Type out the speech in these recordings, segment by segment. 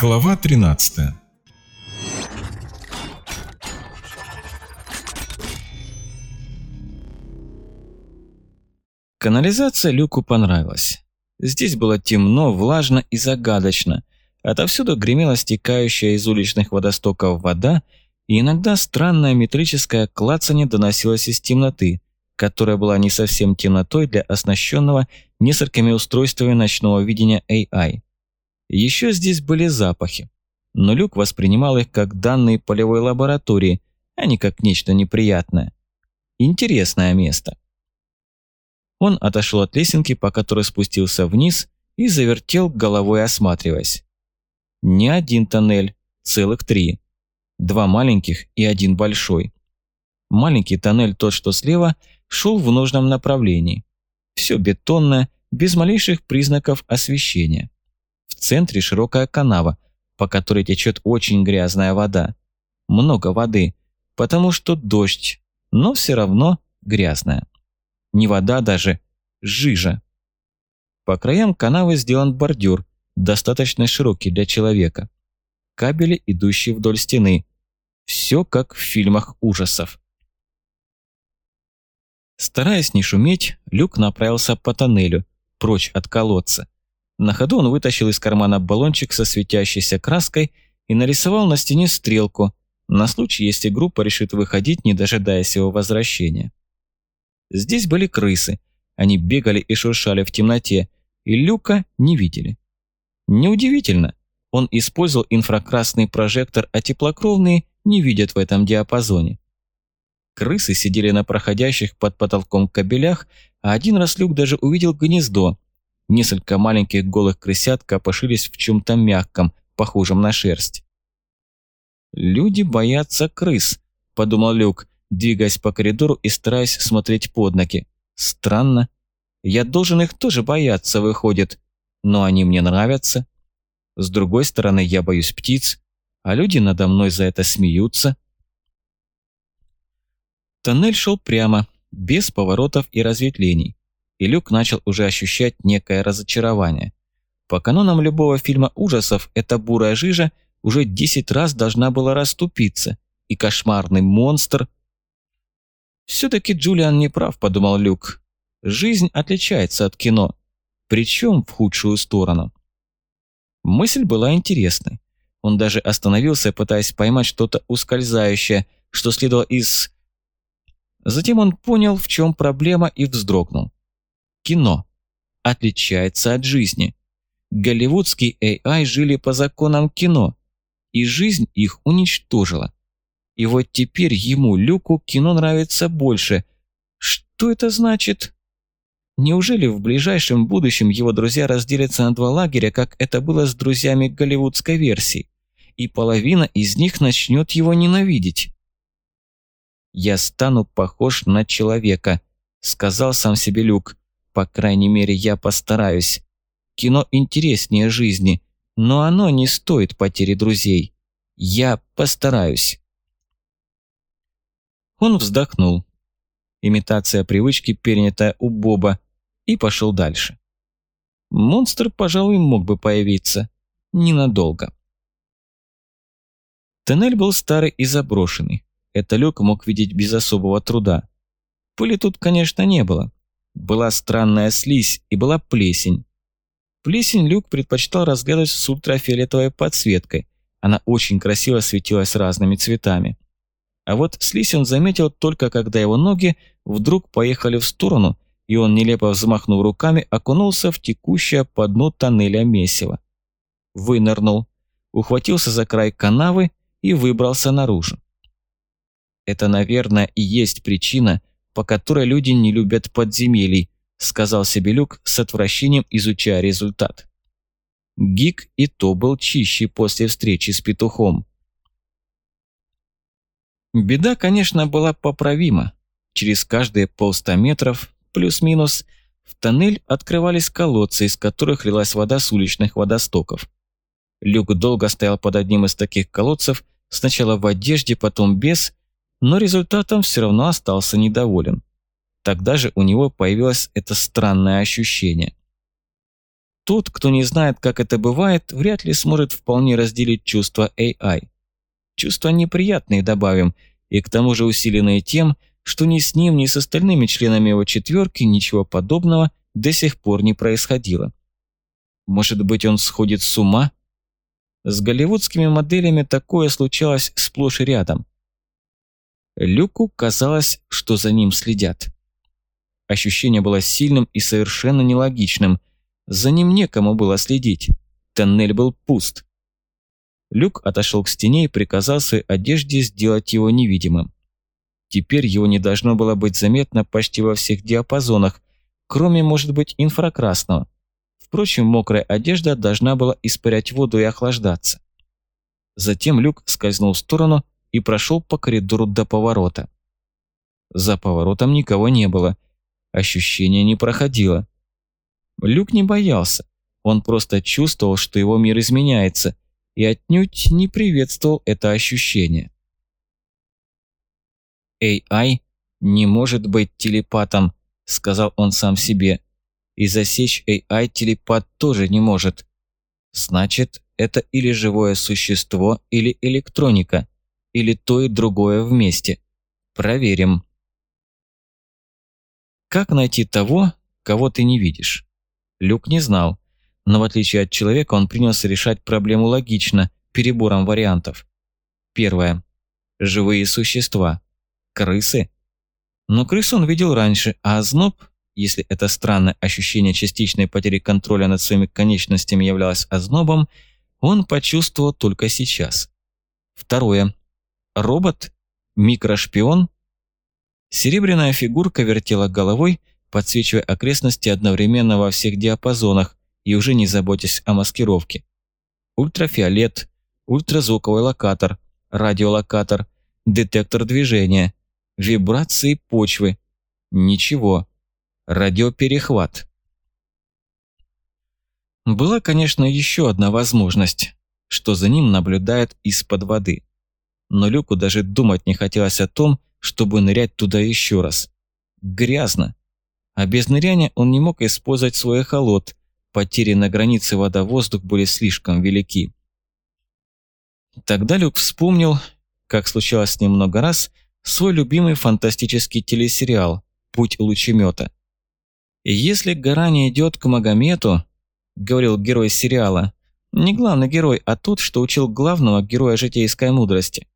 Глава 13 Канализация Люку понравилась. Здесь было темно, влажно и загадочно. Отовсюду гремела стекающая из уличных водостоков вода, и иногда странное метрическое клацанье доносилось из темноты, которая была не совсем темнотой для оснащенного несколькими устройствами ночного видения AI. Еще здесь были запахи, но Люк воспринимал их как данные полевой лаборатории, а не как нечто неприятное. Интересное место. Он отошел от лесенки, по которой спустился вниз, и завертел головой, осматриваясь. Не один тоннель, целых три. Два маленьких и один большой. Маленький тоннель, тот, что слева, шел в нужном направлении. Все бетонное, без малейших признаков освещения. Центре широкая канава, по которой течет очень грязная вода. Много воды, потому что дождь, но все равно грязная. Не вода даже, жижа. По краям канавы сделан бордюр, достаточно широкий для человека. Кабели, идущие вдоль стены. Все как в фильмах ужасов. Стараясь не шуметь, Люк направился по тоннелю, прочь от колодца. На ходу он вытащил из кармана баллончик со светящейся краской и нарисовал на стене стрелку, на случай, если группа решит выходить, не дожидаясь его возвращения. Здесь были крысы. Они бегали и шуршали в темноте, и Люка не видели. Неудивительно, он использовал инфракрасный прожектор, а теплокровные не видят в этом диапазоне. Крысы сидели на проходящих под потолком кабелях, а один раз Люк даже увидел гнездо. Несколько маленьких голых крысят копошились в чем-то мягком, похожем на шерсть. «Люди боятся крыс», – подумал Люк, двигаясь по коридору и стараясь смотреть под ноги. Странно. Я должен их тоже бояться, выходит. Но они мне нравятся. С другой стороны, я боюсь птиц, а люди надо мной за это смеются. Тоннель шел прямо, без поворотов и разветвлений. И Люк начал уже ощущать некое разочарование. По канонам любого фильма ужасов эта бурая жижа уже 10 раз должна была расступиться, и кошмарный монстр «Все-таки Джулиан не прав», – подумал Люк. «Жизнь отличается от кино, причем в худшую сторону». Мысль была интересной. Он даже остановился, пытаясь поймать что-то ускользающее, что следовало из... Затем он понял, в чем проблема, и вздрогнул. Кино отличается от жизни. Голливудские AI жили по законам кино, и жизнь их уничтожила. И вот теперь ему, Люку, кино нравится больше. Что это значит? Неужели в ближайшем будущем его друзья разделятся на два лагеря, как это было с друзьями голливудской версии, и половина из них начнет его ненавидеть? «Я стану похож на человека», — сказал сам себе Люк. «По крайней мере, я постараюсь. Кино интереснее жизни, но оно не стоит потери друзей. Я постараюсь». Он вздохнул. Имитация привычки, перенятая у Боба, и пошел дальше. Монстр, пожалуй, мог бы появиться. Ненадолго. Тоннель был старый и заброшенный. Это Люк мог видеть без особого труда. Пыли тут, конечно, не было. Была странная слизь и была плесень. Плесень Люк предпочитал разглядывать с ультрафиолетовой подсветкой. Она очень красиво светилась разными цветами. А вот слизь он заметил только когда его ноги вдруг поехали в сторону, и он, нелепо взмахнув руками, окунулся в текущее по дну тоннеля месиво. Вынырнул, ухватился за край канавы и выбрался наружу. «Это, наверное, и есть причина, по которой люди не любят подземелий», сказал себе Люк с отвращением, изучая результат. Гик и то был чище после встречи с петухом. Беда, конечно, была поправима. Через каждые полста метров, плюс-минус, в тоннель открывались колодцы, из которых лилась вода с уличных водостоков. Люк долго стоял под одним из таких колодцев, сначала в одежде, потом без, но результатом все равно остался недоволен. Тогда же у него появилось это странное ощущение. Тот, кто не знает, как это бывает, вряд ли сможет вполне разделить чувства AI. Чувства неприятные, добавим, и к тому же усиленные тем, что ни с ним, ни с остальными членами его четверки ничего подобного до сих пор не происходило. Может быть, он сходит с ума? С голливудскими моделями такое случалось сплошь и рядом. Люку казалось, что за ним следят. Ощущение было сильным и совершенно нелогичным. За ним некому было следить. Тоннель был пуст. Люк отошел к стене и приказал своей одежде сделать его невидимым. Теперь его не должно было быть заметно почти во всех диапазонах, кроме, может быть, инфракрасного. Впрочем, мокрая одежда должна была испарять воду и охлаждаться. Затем Люк скользнул в сторону и прошел по коридору до поворота. За поворотом никого не было. Ощущение не проходило. Люк не боялся. Он просто чувствовал, что его мир изменяется, и отнюдь не приветствовал это ощущение. AI не может быть телепатом, сказал он сам себе. И засечь AI телепат тоже не может. Значит, это или живое существо, или электроника, или то и другое вместе. Проверим. Как найти того, кого ты не видишь? Люк не знал, но в отличие от человека он принялся решать проблему логично, перебором вариантов. Первое. Живые существа. Крысы? Но крыс он видел раньше, а озноб, если это странное ощущение частичной потери контроля над своими конечностями являлось ознобом, он почувствовал только сейчас. Второе. Робот? Микрошпион? Серебряная фигурка вертела головой, подсвечивая окрестности одновременно во всех диапазонах и уже не заботясь о маскировке. Ультрафиолет, ультразвуковой локатор, радиолокатор, детектор движения, вибрации почвы. Ничего. Радиоперехват. Была, конечно, еще одна возможность, что за ним наблюдают из-под воды. Но Люку даже думать не хотелось о том, чтобы нырять туда еще раз. Грязно. А без ныряния он не мог использовать свой эхолот. Потери на границе вода-воздух были слишком велики. Тогда Люк вспомнил, как случалось с ним много раз, свой любимый фантастический телесериал «Путь лучемета». «Если гора не идет к Магомету», — говорил герой сериала, не главный герой, а тот, что учил главного героя житейской мудрости.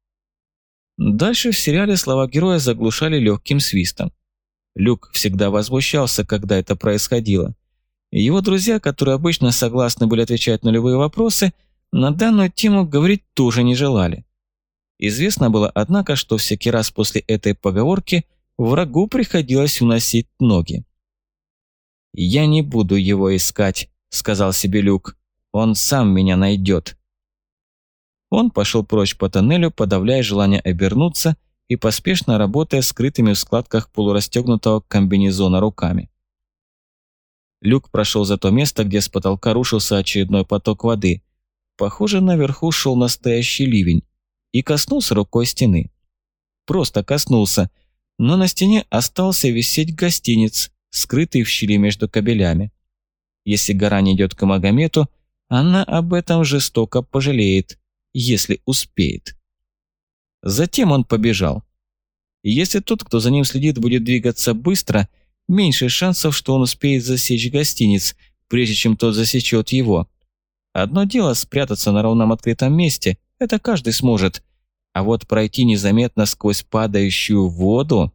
Дальше в сериале слова героя заглушали легким свистом. Люк всегда возмущался, когда это происходило. Его друзья, которые обычно согласны были отвечать на любые вопросы, на данную тему говорить тоже не желали. Известно было, однако, что всякий раз после этой поговорки врагу приходилось уносить ноги. «Я не буду его искать», — сказал себе Люк. «Он сам меня найдет». Он пошел прочь по тоннелю, подавляя желание обернуться и поспешно работая скрытыми в складках полурастегнутого комбинезона руками. Люк прошел за то место, где с потолка рушился очередной поток воды. Похоже, наверху шел настоящий ливень и коснулся рукой стены. Просто коснулся, но на стене остался висеть гостиниц, скрытый в щели между кабелями. Если гора не идет к Магомету, она об этом жестоко пожалеет, если успеет. Затем он побежал. Если тот, кто за ним следит, будет двигаться быстро, меньше шансов, что он успеет засечь гостиниц, прежде чем тот засечет его. Одно дело спрятаться на ровном открытом месте, это каждый сможет. А вот пройти незаметно сквозь падающую воду...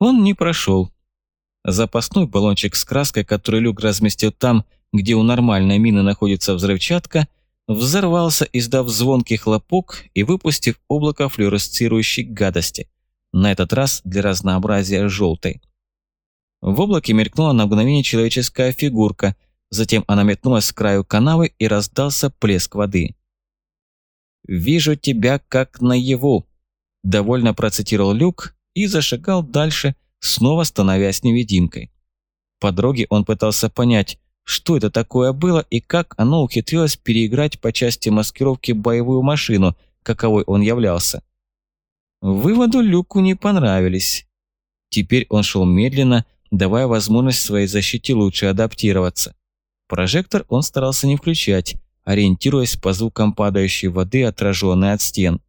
Он не прошел. Запасной баллончик с краской, который Люк разместил там, где у нормальной мины находится взрывчатка, взорвался, издав звонкий хлопок и выпустив облако флюоресцирующей гадости, на этот раз для разнообразия желтой. В облаке мелькнула на мгновение человеческая фигурка – Затем она метнулась к краю канавы и раздался плеск воды. «Вижу тебя как наяву», – довольно процитировал Люк и зашагал дальше, снова становясь невидимкой. По дороге он пытался понять, что это такое было и как оно ухитрилось переиграть по части маскировки боевую машину, каковой он являлся. Выводу Люку не понравились. Теперь он шел медленно, давая возможность своей защите лучше адаптироваться. Прожектор он старался не включать, ориентируясь по звукам падающей воды, отраженной от стен.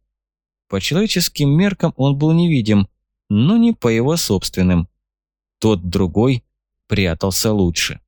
По человеческим меркам он был невидим, но не по его собственным. Тот другой прятался лучше.